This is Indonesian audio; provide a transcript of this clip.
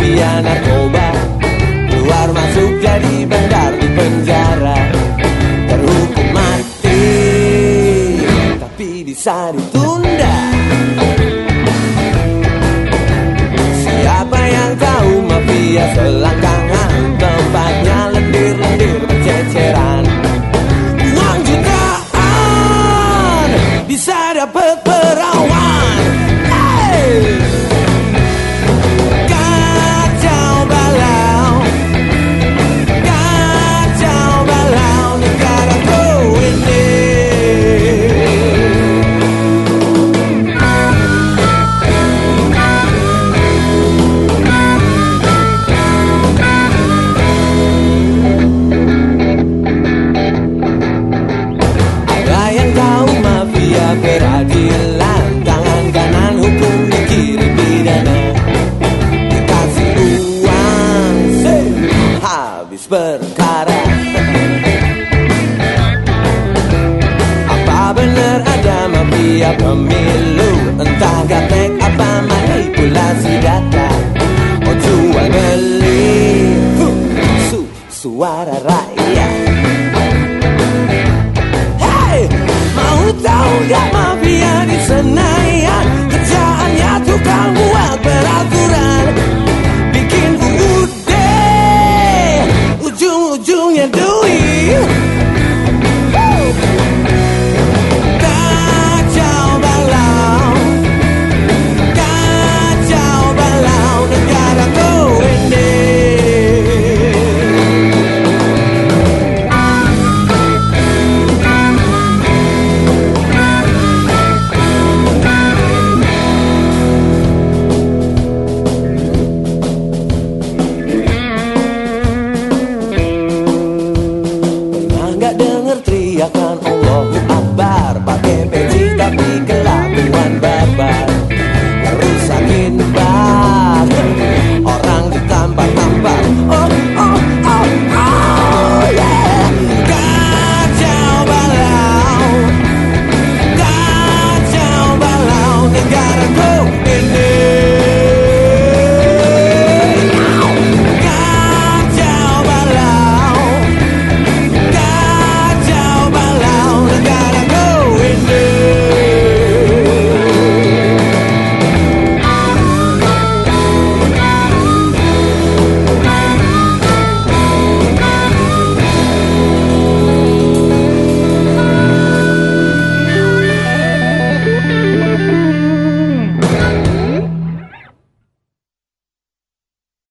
mafia narkoba. Keluar masuk jadi bandar di penjara. Terhukum mati. Tapi bisa ditunda. Siapa yang tahu mafia selangkangan? Tempatnya lendir-lendir berceceran. Uang jutaan Bisa dapat perawan Perkara Apa benar ada mafia pemilu? Entah gaptek apa manipulasi data. Oh jual beli. Su Suara rakyat. Hey, mau tahu gak nggak denger teriakan Allahu Akbar. Pakai peci tapi kelakuan barbar. Rusakin bar. Orang ditampar-tampar. Oh, oh, oh, oh, yeah. Kacau balau. Kacau balau. Negaraku